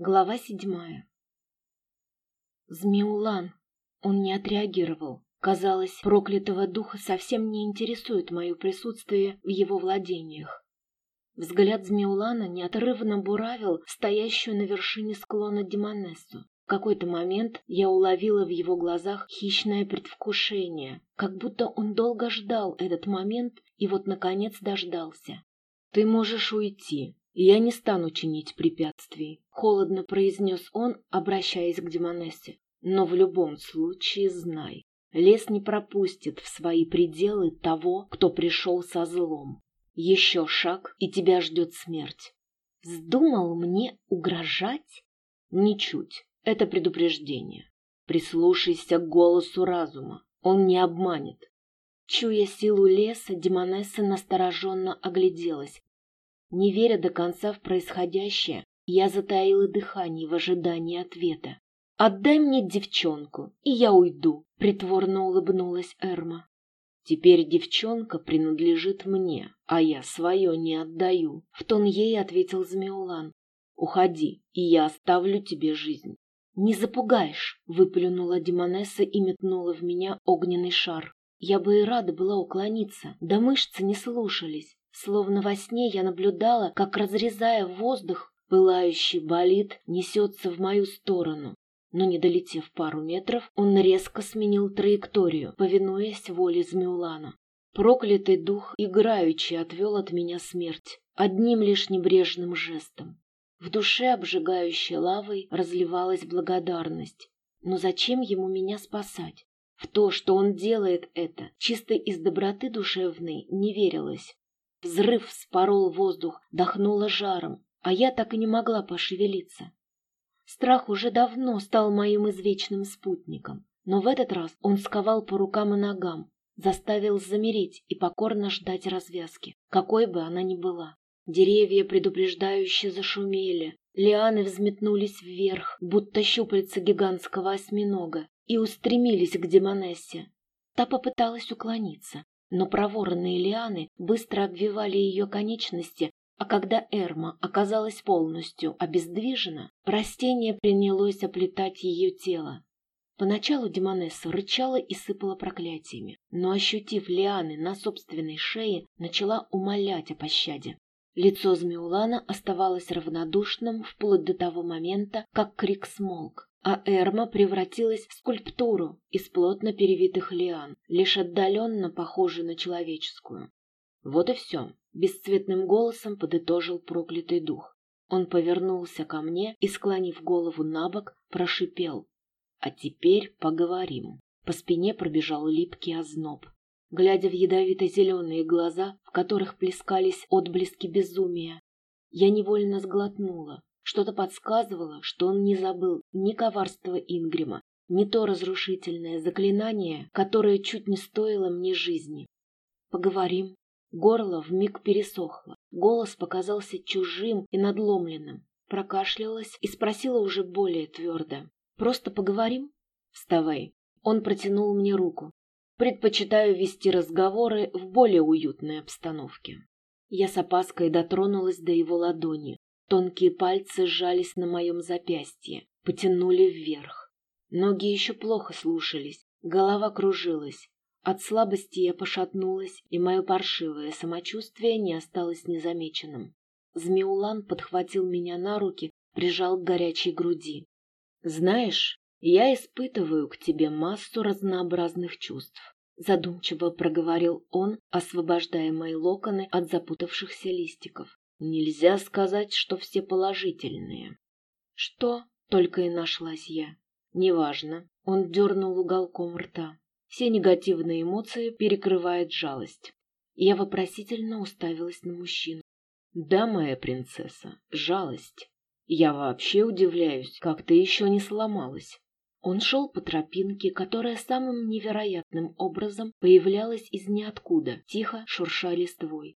Глава седьмая. Змеулан. Он не отреагировал. Казалось, проклятого духа совсем не интересует мое присутствие в его владениях. Взгляд Змеулана неотрывно буравил стоящую на вершине склона Демонессу. В какой-то момент я уловила в его глазах хищное предвкушение, как будто он долго ждал этот момент и вот, наконец, дождался. «Ты можешь уйти, я не стану чинить препятствий», — холодно произнес он, обращаясь к Демонессе. «Но в любом случае знай, лес не пропустит в свои пределы того, кто пришел со злом. Еще шаг, и тебя ждет смерть». «Вздумал мне угрожать?» «Ничуть. Это предупреждение. Прислушайся к голосу разума. Он не обманет. Чуя силу леса, Демонесса настороженно огляделась. Не веря до конца в происходящее, я затаила дыхание в ожидании ответа. «Отдай мне девчонку, и я уйду», — притворно улыбнулась Эрма. «Теперь девчонка принадлежит мне, а я свое не отдаю», — в тон ей ответил Змеулан. «Уходи, и я оставлю тебе жизнь». «Не запугаешь!» — выплюнула Демонесса и метнула в меня огненный шар. Я бы и рада была уклониться, да мышцы не слушались. Словно во сне я наблюдала, как, разрезая воздух, пылающий болид несется в мою сторону. Но, не долетев пару метров, он резко сменил траекторию, повинуясь воле Змеулана. Проклятый дух играючи отвел от меня смерть, одним лишь небрежным жестом. В душе обжигающей лавой разливалась благодарность. Но зачем ему меня спасать? В то, что он делает это, чисто из доброты душевной, не верилось. Взрыв спорол воздух, дохнуло жаром, а я так и не могла пошевелиться. Страх уже давно стал моим извечным спутником, но в этот раз он сковал по рукам и ногам, заставил замереть и покорно ждать развязки, какой бы она ни была. Деревья предупреждающе зашумели, лианы взметнулись вверх, будто щупальца гигантского осьминога, и устремились к Демонессе. Та попыталась уклониться, но проворные лианы быстро обвивали ее конечности, а когда Эрма оказалась полностью обездвижена, растение принялось оплетать ее тело. Поначалу Демонесса рычала и сыпала проклятиями, но, ощутив лианы на собственной шее, начала умолять о пощаде. Лицо Змеулана оставалось равнодушным вплоть до того момента, как крик смолк а Эрма превратилась в скульптуру из плотно перевитых лиан, лишь отдаленно похожую на человеческую. Вот и все, бесцветным голосом подытожил проклятый дух. Он повернулся ко мне и, склонив голову на бок, прошипел. «А теперь поговорим». По спине пробежал липкий озноб. Глядя в ядовито-зеленые глаза, в которых плескались отблески безумия, я невольно сглотнула, что-то подсказывало, что он не забыл ни коварства Ингрима, ни то разрушительное заклинание, которое чуть не стоило мне жизни. Поговорим. Горло вмиг пересохло, голос показался чужим и надломленным. Прокашлялась и спросила уже более твердо. «Просто поговорим?» «Вставай». Он протянул мне руку. «Предпочитаю вести разговоры в более уютной обстановке». Я с опаской дотронулась до его ладони. Тонкие пальцы сжались на моем запястье, потянули вверх. Ноги еще плохо слушались, голова кружилась. От слабости я пошатнулась, и мое паршивое самочувствие не осталось незамеченным. Змеулан подхватил меня на руки, прижал к горячей груди. «Знаешь, я испытываю к тебе массу разнообразных чувств», задумчиво проговорил он, освобождая мои локоны от запутавшихся листиков. Нельзя сказать, что все положительные. Что? Только и нашлась я. Неважно. Он дернул уголком рта. Все негативные эмоции перекрывает жалость. Я вопросительно уставилась на мужчину. Да, моя принцесса, жалость. Я вообще удивляюсь, как ты еще не сломалась. Он шел по тропинке, которая самым невероятным образом появлялась из ниоткуда, тихо шурша листвой.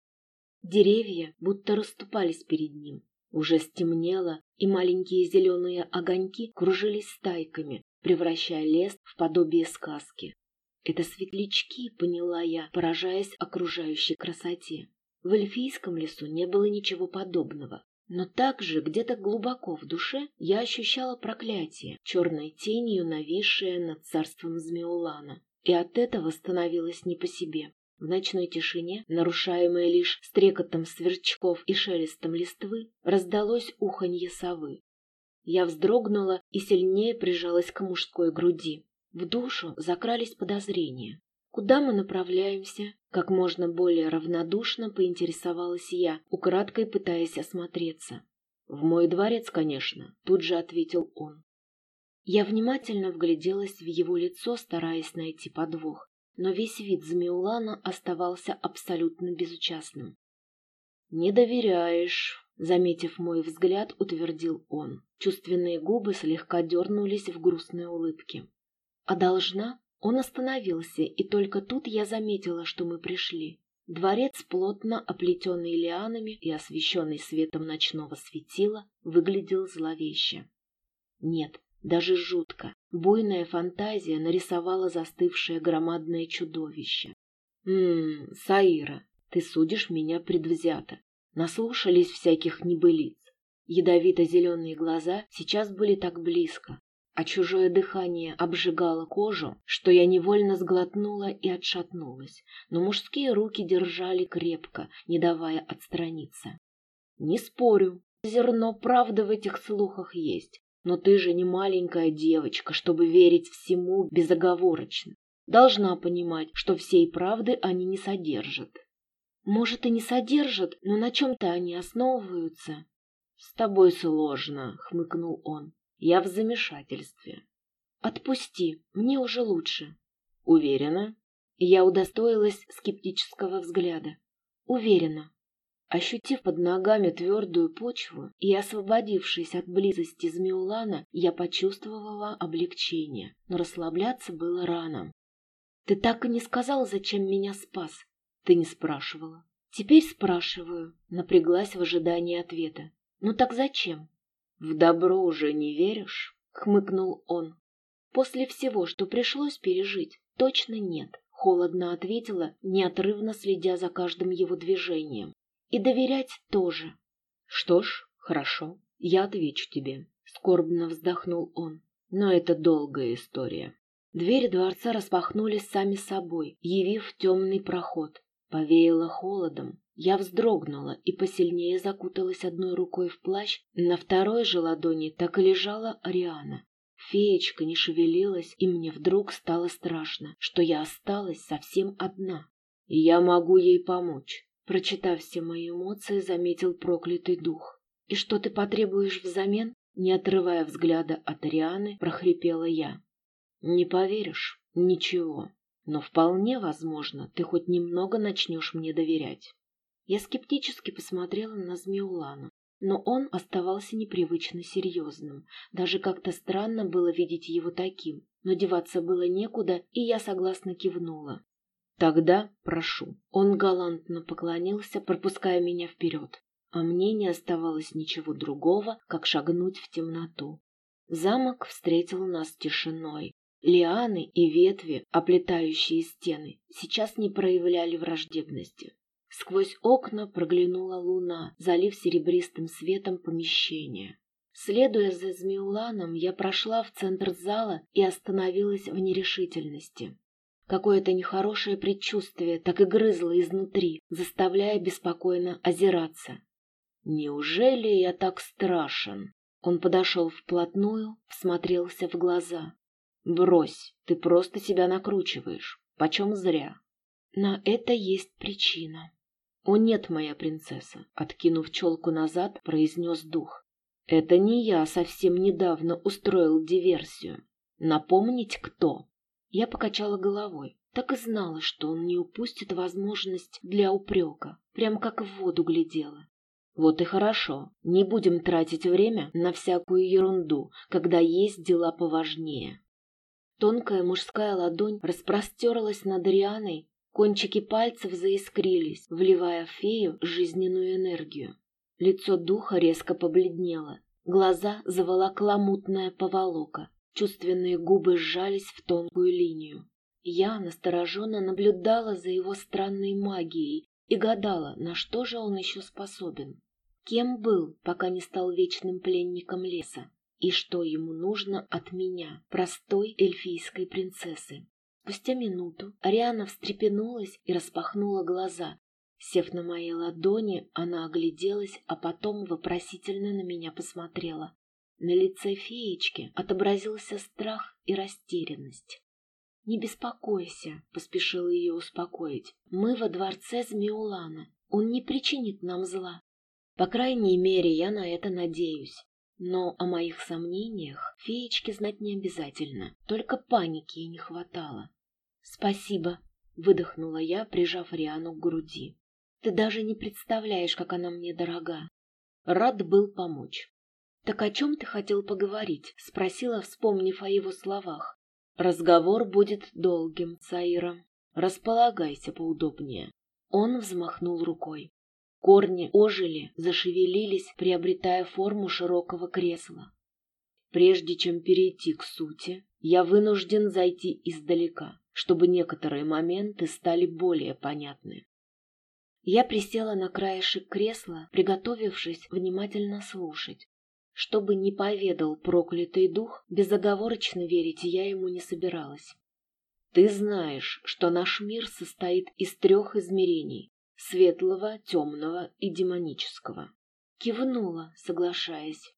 Деревья будто расступались перед ним. Уже стемнело, и маленькие зеленые огоньки кружились стайками, превращая лес в подобие сказки. Это светлячки, поняла я, поражаясь окружающей красоте. В эльфийском лесу не было ничего подобного. Но также где-то глубоко в душе я ощущала проклятие, черной тенью нависшее над царством Змеулана, и от этого становилось не по себе. В ночной тишине, нарушаемой лишь стрекотом сверчков и шелестом листвы, раздалось уханье совы. Я вздрогнула и сильнее прижалась к мужской груди. В душу закрались подозрения. Куда мы направляемся? Как можно более равнодушно поинтересовалась я, украдкой пытаясь осмотреться. В мой дворец, конечно, тут же ответил он. Я внимательно вгляделась в его лицо, стараясь найти подвох, но весь вид Змеулана оставался абсолютно безучастным. «Не доверяешь», — заметив мой взгляд, утвердил он. Чувственные губы слегка дернулись в грустной улыбке. «А должна?» Он остановился, и только тут я заметила, что мы пришли. Дворец, плотно оплетенный лианами и освещенный светом ночного светила, выглядел зловеще. Нет, даже жутко. Буйная фантазия нарисовала застывшее громадное чудовище. «Ммм, Саира, ты судишь меня предвзято. Наслушались всяких небылиц. Ядовито-зеленые глаза сейчас были так близко, а чужое дыхание обжигало кожу, что я невольно сглотнула и отшатнулась, но мужские руки держали крепко, не давая отстраниться. «Не спорю, зерно правды в этих слухах есть, но ты же не маленькая девочка, чтобы верить всему безоговорочно. Должна понимать, что всей правды они не содержат». «Может, и не содержат, но на чем-то они основываются». «С тобой сложно», — хмыкнул он. Я в замешательстве. Отпусти, мне уже лучше. Уверена? Я удостоилась скептического взгляда. Уверена. Ощутив под ногами твердую почву и освободившись от близости Змеулана, я почувствовала облегчение, но расслабляться было рано. Ты так и не сказал, зачем меня спас. Ты не спрашивала. Теперь спрашиваю, напряглась в ожидании ответа. Ну так зачем? «В добро уже не веришь?» — хмыкнул он. «После всего, что пришлось пережить, точно нет», — холодно ответила, неотрывно следя за каждым его движением. «И доверять тоже». «Что ж, хорошо, я отвечу тебе», — скорбно вздохнул он. «Но это долгая история». Двери дворца распахнулись сами собой, явив темный проход. Повеяло холодом, я вздрогнула и посильнее закуталась одной рукой в плащ, на второй же ладони так и лежала Ариана. Феечка не шевелилась, и мне вдруг стало страшно, что я осталась совсем одна. Я могу ей помочь. Прочитав все мои эмоции, заметил проклятый дух. «И что ты потребуешь взамен?» Не отрывая взгляда от Арианы, прохрипела я. «Не поверишь? Ничего. Но вполне возможно, ты хоть немного начнешь мне доверять. Я скептически посмотрела на Змеулана, но он оставался непривычно серьезным. Даже как-то странно было видеть его таким, но деваться было некуда, и я согласно кивнула. «Тогда прошу». Он галантно поклонился, пропуская меня вперед, а мне не оставалось ничего другого, как шагнуть в темноту. Замок встретил нас тишиной. Лианы и ветви, оплетающие стены, сейчас не проявляли враждебности. Сквозь окна проглянула луна, залив серебристым светом помещение. Следуя за Змеуланом, я прошла в центр зала и остановилась в нерешительности. Какое-то нехорошее предчувствие так и грызло изнутри, заставляя беспокойно озираться. «Неужели я так страшен?» Он подошел вплотную, всмотрелся в глаза. «Брось, ты просто себя накручиваешь. Почем зря?» «На это есть причина», «О нет, моя принцесса!» — откинув челку назад, произнес дух. «Это не я совсем недавно устроил диверсию. Напомнить, кто?» Я покачала головой. Так и знала, что он не упустит возможность для упрека. Прям как в воду глядела. Вот и хорошо. Не будем тратить время на всякую ерунду, когда есть дела поважнее. Тонкая мужская ладонь распростерлась над Рианой Кончики пальцев заискрились, вливая в фею жизненную энергию. Лицо духа резко побледнело, глаза заволокла мутная поволока, чувственные губы сжались в тонкую линию. Я настороженно наблюдала за его странной магией и гадала, на что же он еще способен. Кем был, пока не стал вечным пленником леса? И что ему нужно от меня, простой эльфийской принцессы? Спустя минуту Ариана встрепенулась и распахнула глаза. Сев на моей ладони, она огляделась, а потом вопросительно на меня посмотрела. На лице феечки отобразился страх и растерянность. «Не беспокойся», — поспешила ее успокоить. «Мы во дворце Змеулана. Он не причинит нам зла. По крайней мере, я на это надеюсь. Но о моих сомнениях феечке знать не обязательно. Только паники ей не хватало. «Спасибо», — выдохнула я, прижав Риану к груди. «Ты даже не представляешь, как она мне дорога». Рад был помочь. «Так о чем ты хотел поговорить?» — спросила, вспомнив о его словах. «Разговор будет долгим, Цаира. Располагайся поудобнее». Он взмахнул рукой. Корни ожили, зашевелились, приобретая форму широкого кресла. Прежде чем перейти к сути, я вынужден зайти издалека, чтобы некоторые моменты стали более понятны. Я присела на краешек кресла, приготовившись внимательно слушать. Чтобы не поведал проклятый дух, безоговорочно верить я ему не собиралась. Ты знаешь, что наш мир состоит из трех измерений — светлого, темного и демонического. Кивнула, соглашаясь.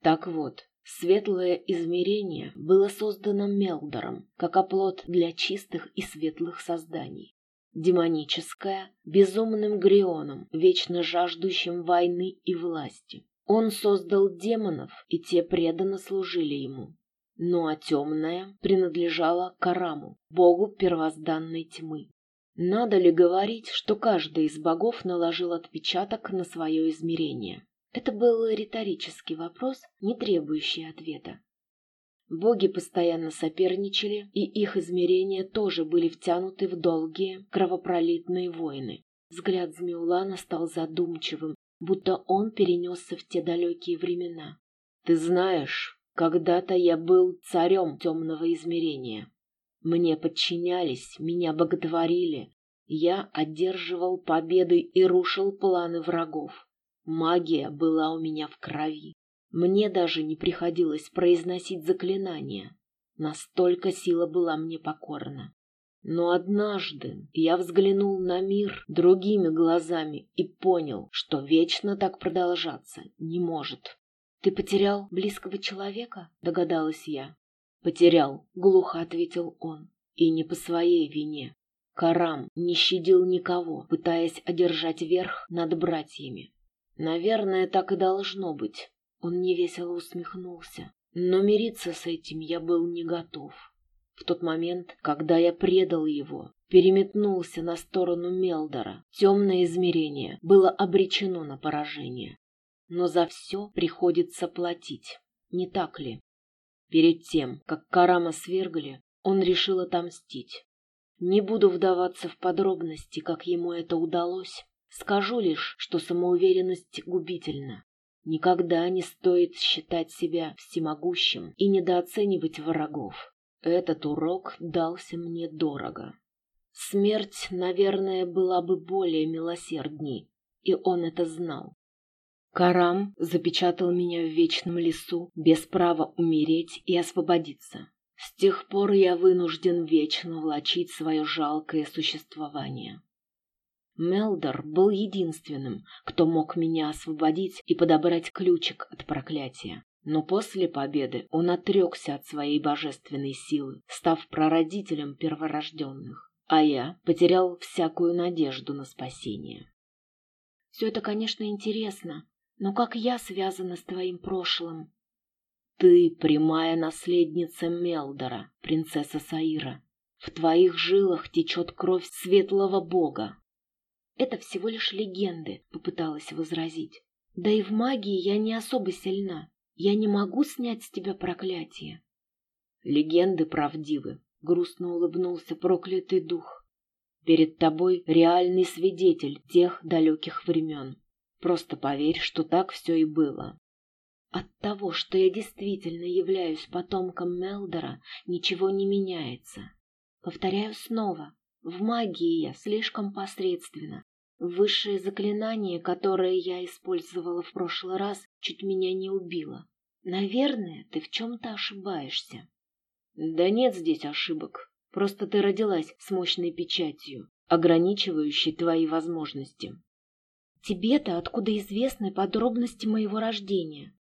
Так вот, светлое измерение было создано Мелдором, как оплот для чистых и светлых созданий. Демоническое — безумным Грионом, вечно жаждущим войны и власти. Он создал демонов, и те преданно служили ему. Ну а темная принадлежала Караму, богу первозданной тьмы. Надо ли говорить, что каждый из богов наложил отпечаток на свое измерение? Это был риторический вопрос, не требующий ответа. Боги постоянно соперничали, и их измерения тоже были втянуты в долгие кровопролитные войны. Взгляд Змеулана стал задумчивым, будто он перенесся в те далекие времена. «Ты знаешь, когда-то я был царем темного измерения. Мне подчинялись, меня боготворили. Я одерживал победы и рушил планы врагов. Магия была у меня в крови. Мне даже не приходилось произносить заклинания. Настолько сила была мне покорна. Но однажды я взглянул на мир другими глазами и понял, что вечно так продолжаться не может. «Ты потерял близкого человека?» — догадалась я. «Потерял», — глухо ответил он. «И не по своей вине. Карам не щадил никого, пытаясь одержать верх над братьями. Наверное, так и должно быть». Он невесело усмехнулся. Но мириться с этим я был не готов. В тот момент, когда я предал его, переметнулся на сторону Мелдора, темное измерение было обречено на поражение но за все приходится платить, не так ли? Перед тем, как Карама свергли, он решил отомстить. Не буду вдаваться в подробности, как ему это удалось. Скажу лишь, что самоуверенность губительна. Никогда не стоит считать себя всемогущим и недооценивать врагов. Этот урок дался мне дорого. Смерть, наверное, была бы более милосердней, и он это знал. Карам запечатал меня в вечном лесу, без права умереть и освободиться. С тех пор я вынужден вечно влачить свое жалкое существование. Мелдор был единственным, кто мог меня освободить и подобрать ключик от проклятия. Но после победы он отрекся от своей божественной силы, став прародителем перворожденных, а я потерял всякую надежду на спасение. Все это, конечно, интересно, но как я связана с твоим прошлым? Ты прямая наследница Мелдора, принцесса Саира. В твоих жилах течет кровь светлого бога. Это всего лишь легенды, попыталась возразить. Да и в магии я не особо сильна. Я не могу снять с тебя проклятие. Легенды правдивы, грустно улыбнулся проклятый дух. Перед тобой реальный свидетель тех далеких времен. Просто поверь, что так все и было. От того, что я действительно являюсь потомком Мелдора, ничего не меняется. Повторяю снова, в магии я слишком посредственно. Высшее заклинание, которое я использовала в прошлый раз, чуть меня не убило. Наверное, ты в чем-то ошибаешься. Да нет здесь ошибок. Просто ты родилась с мощной печатью, ограничивающей твои возможности. Тебе-то откуда известны подробности моего рождения?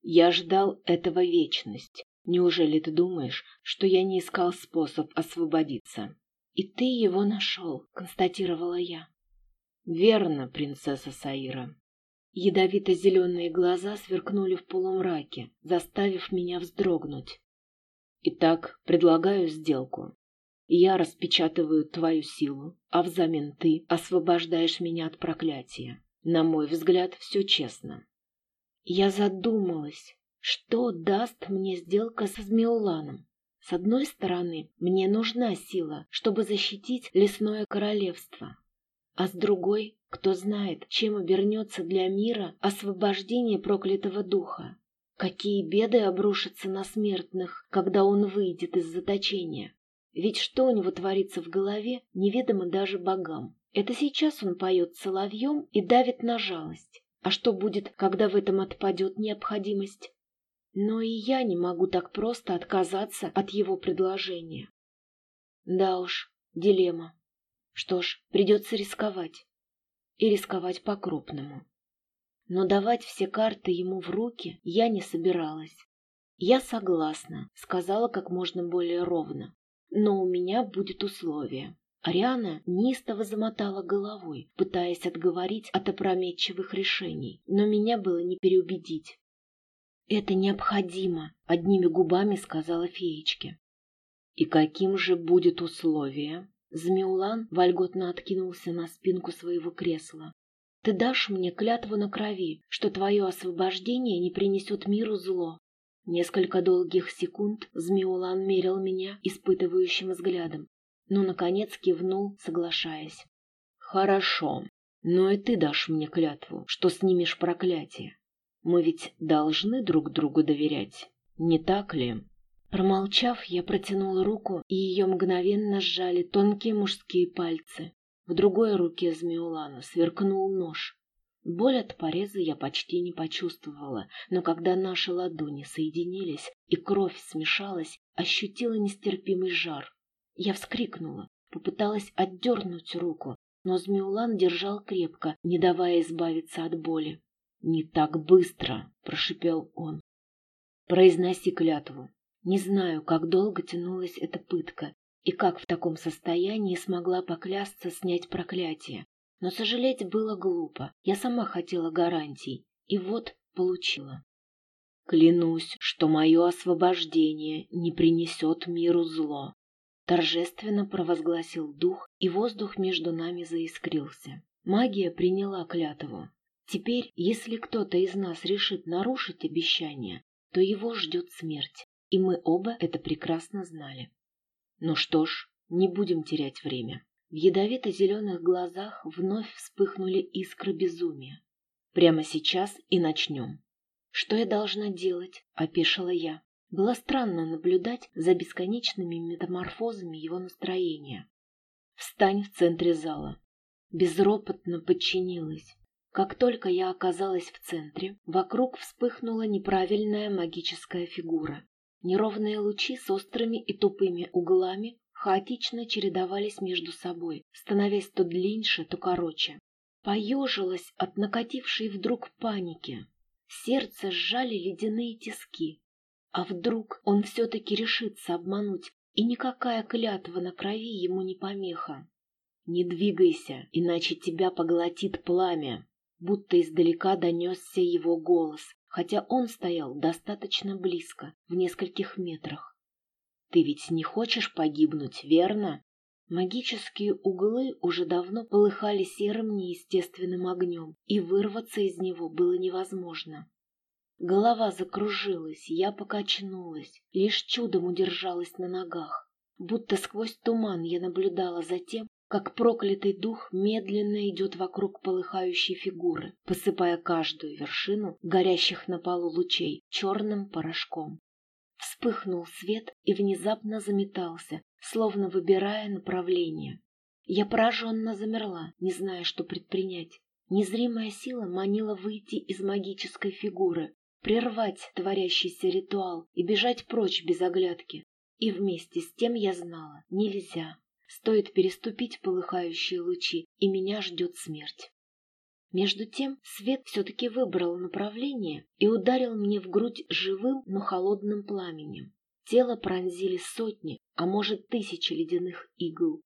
Я ждал этого вечность. Неужели ты думаешь, что я не искал способ освободиться? И ты его нашел, констатировала я. Верно, принцесса Саира. Ядовито-зеленые глаза сверкнули в полумраке, заставив меня вздрогнуть. Итак, предлагаю сделку. Я распечатываю твою силу, а взамен ты освобождаешь меня от проклятия. На мой взгляд, все честно. Я задумалась, что даст мне сделка со Змеуланом. С одной стороны, мне нужна сила, чтобы защитить лесное королевство. А с другой, кто знает, чем обернется для мира освобождение проклятого духа. Какие беды обрушатся на смертных, когда он выйдет из заточения. Ведь что у него творится в голове, неведомо даже богам. Это сейчас он поет соловьем и давит на жалость. А что будет, когда в этом отпадет необходимость? Но и я не могу так просто отказаться от его предложения. Да уж, дилемма. Что ж, придется рисковать. И рисковать по-крупному. Но давать все карты ему в руки я не собиралась. «Я согласна», — сказала как можно более ровно. Но у меня будет условие. Ариана неистово замотала головой, пытаясь отговорить от опрометчивых решений, но меня было не переубедить. «Это необходимо», — одними губами сказала феечке. «И каким же будет условие?» Змеулан вольготно откинулся на спинку своего кресла. «Ты дашь мне клятву на крови, что твое освобождение не принесет миру зло, Несколько долгих секунд Змеулан мерил меня испытывающим взглядом, но, наконец, кивнул, соглашаясь. «Хорошо, но и ты дашь мне клятву, что снимешь проклятие. Мы ведь должны друг другу доверять, не так ли?» Промолчав, я протянула руку, и ее мгновенно сжали тонкие мужские пальцы. В другой руке Змеулана сверкнул нож. Боль от пореза я почти не почувствовала, но когда наши ладони соединились и кровь смешалась, ощутила нестерпимый жар. Я вскрикнула, попыталась отдернуть руку, но Змеулан держал крепко, не давая избавиться от боли. «Не так быстро!» — прошипел он. «Произноси клятву. Не знаю, как долго тянулась эта пытка и как в таком состоянии смогла поклясться снять проклятие, но сожалеть было глупо. Я сама хотела гарантий, и вот получила. Клянусь, что мое освобождение не принесет миру зло. Торжественно провозгласил дух, и воздух между нами заискрился. Магия приняла клятву. Теперь, если кто-то из нас решит нарушить обещание, то его ждет смерть, и мы оба это прекрасно знали. Ну что ж, не будем терять время. В ядовито-зеленых глазах вновь вспыхнули искры безумия. Прямо сейчас и начнем. Что я должна делать? Опешила я. Было странно наблюдать за бесконечными метаморфозами его настроения. Встань в центре зала. Безропотно подчинилась. Как только я оказалась в центре, вокруг вспыхнула неправильная магическая фигура. Неровные лучи с острыми и тупыми углами хаотично чередовались между собой, становясь то длиннее, то короче. Поежилась от накатившей вдруг паники. Сердце сжали ледяные тиски. А вдруг он все-таки решится обмануть, и никакая клятва на крови ему не помеха. «Не двигайся, иначе тебя поглотит пламя», будто издалека донесся его голос, хотя он стоял достаточно близко, в нескольких метрах. Ты ведь не хочешь погибнуть, верно? Магические углы уже давно полыхали серым неестественным огнем, и вырваться из него было невозможно. Голова закружилась, я покачнулась, лишь чудом удержалась на ногах. Будто сквозь туман я наблюдала за тем, как проклятый дух медленно идет вокруг полыхающей фигуры, посыпая каждую вершину горящих на полу лучей черным порошком. Вспыхнул свет и внезапно заметался, словно выбирая направление. Я пораженно замерла, не зная, что предпринять. Незримая сила манила выйти из магической фигуры, прервать творящийся ритуал и бежать прочь без оглядки. И вместе с тем я знала, нельзя. Стоит переступить полыхающие лучи, и меня ждет смерть. Между тем свет все-таки выбрал направление и ударил мне в грудь живым, но холодным пламенем. Тело пронзили сотни, а может тысячи ледяных игл.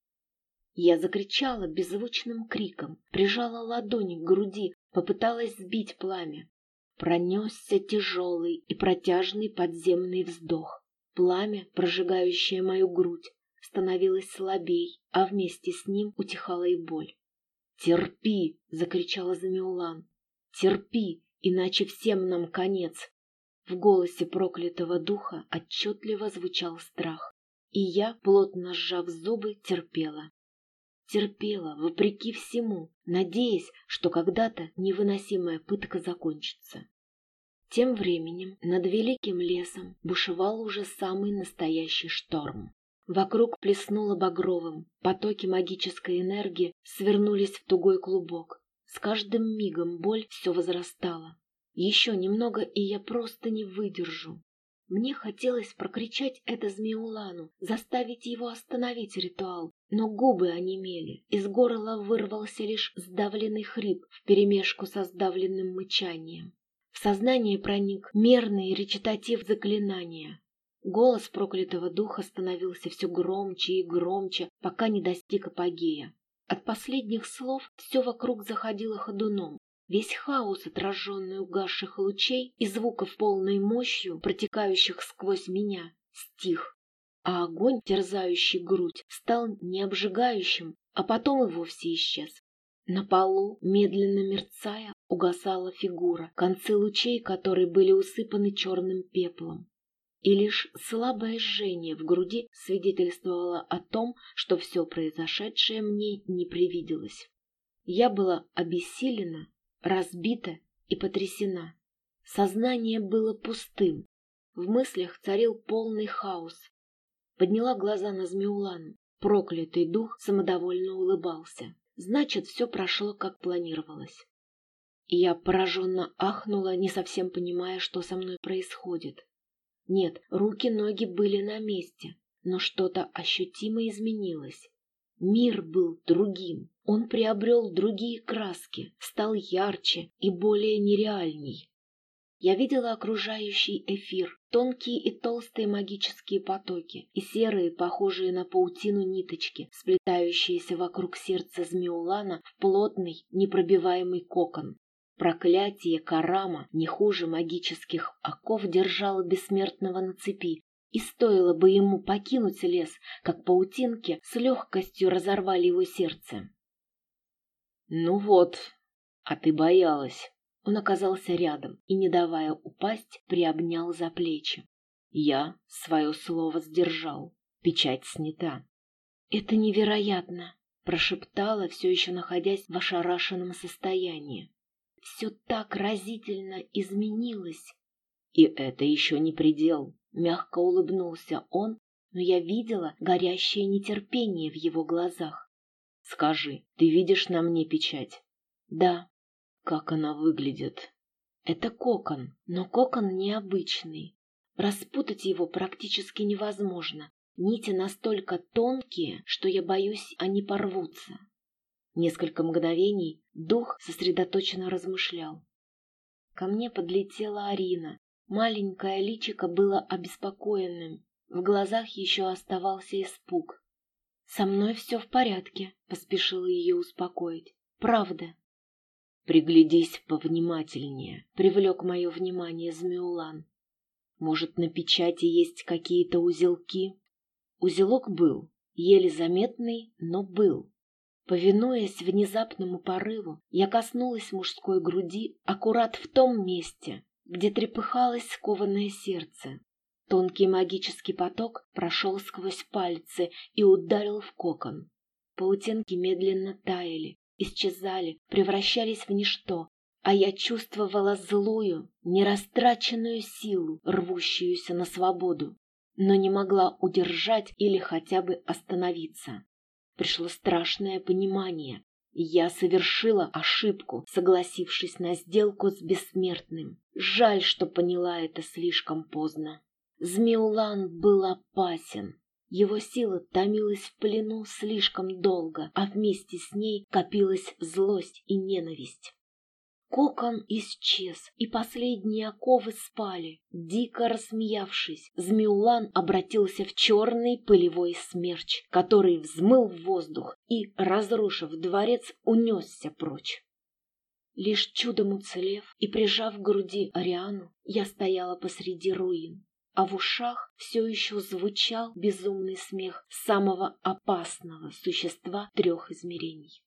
Я закричала беззвучным криком, прижала ладони к груди, попыталась сбить пламя. Пронесся тяжелый и протяжный подземный вздох. Пламя, прожигающее мою грудь, становилось слабей, а вместе с ним утихала и боль. «Терпи!» — закричала Замиулан. «Терпи, иначе всем нам конец!» В голосе проклятого духа отчетливо звучал страх, и я, плотно сжав зубы, терпела терпела, вопреки всему, надеясь, что когда-то невыносимая пытка закончится. Тем временем над великим лесом бушевал уже самый настоящий шторм. Вокруг плеснуло багровым, потоки магической энергии свернулись в тугой клубок. С каждым мигом боль все возрастала. Еще немного, и я просто не выдержу. Мне хотелось прокричать это Змеулану, заставить его остановить ритуал, но губы онемели, из горла вырвался лишь сдавленный хрип вперемешку со сдавленным мычанием. В сознание проник мерный речитатив заклинания. Голос проклятого духа становился все громче и громче, пока не достиг апогея. От последних слов все вокруг заходило ходуном. Весь хаос, отраженный угасших лучей и звуков полной мощью, протекающих сквозь меня, стих, а огонь, терзающий грудь, стал не обжигающим, а потом и вовсе исчез. На полу, медленно мерцая, угасала фигура, концы лучей которой были усыпаны черным пеплом. И лишь слабое жжение в груди свидетельствовало о том, что все произошедшее мне не привиделось. Я была обессилена разбита и потрясена. Сознание было пустым. В мыслях царил полный хаос. Подняла глаза на Змеулану. Проклятый дух самодовольно улыбался. Значит, все прошло, как планировалось. Я пораженно ахнула, не совсем понимая, что со мной происходит. Нет, руки-ноги были на месте, но что-то ощутимо изменилось. Мир был другим. Он приобрел другие краски, стал ярче и более нереальней. Я видела окружающий эфир, тонкие и толстые магические потоки и серые, похожие на паутину ниточки, сплетающиеся вокруг сердца Змеулана в плотный, непробиваемый кокон. Проклятие Карама не хуже магических оков держало бессмертного на цепи, и стоило бы ему покинуть лес, как паутинки с легкостью разорвали его сердце. «Ну вот, а ты боялась». Он оказался рядом и, не давая упасть, приобнял за плечи. Я свое слово сдержал. Печать снята. «Это невероятно!» — прошептала, все еще находясь в ошарашенном состоянии. «Все так разительно изменилось!» «И это еще не предел!» Мягко улыбнулся он, но я видела горящее нетерпение в его глазах. «Скажи, ты видишь на мне печать?» «Да». «Как она выглядит?» «Это кокон, но кокон необычный. Распутать его практически невозможно. Нити настолько тонкие, что я боюсь, они порвутся». Несколько мгновений дух сосредоточенно размышлял. Ко мне подлетела Арина, Маленькое личико было обеспокоенным, в глазах еще оставался испуг. «Со мной все в порядке», — поспешила ее успокоить. «Правда». «Приглядись повнимательнее», — привлек мое внимание Змеулан. «Может, на печати есть какие-то узелки?» Узелок был, еле заметный, но был. Повинуясь внезапному порыву, я коснулась мужской груди аккурат в том месте, где трепыхалось скованное сердце. Тонкий магический поток прошел сквозь пальцы и ударил в кокон. Паутинки медленно таяли, исчезали, превращались в ничто, а я чувствовала злую, нерастраченную силу, рвущуюся на свободу, но не могла удержать или хотя бы остановиться. Пришло страшное понимание. Я совершила ошибку, согласившись на сделку с бессмертным. Жаль, что поняла это слишком поздно. Змеулан был опасен. Его сила томилась в плену слишком долго, а вместе с ней копилась злость и ненависть. Кокон исчез, и последние оковы спали. Дико рассмеявшись, Змеулан обратился в черный пылевой смерч, который взмыл в воздух и, разрушив дворец, унесся прочь. Лишь чудом уцелев и прижав к груди Ариану, я стояла посреди руин, а в ушах все еще звучал безумный смех самого опасного существа трех измерений.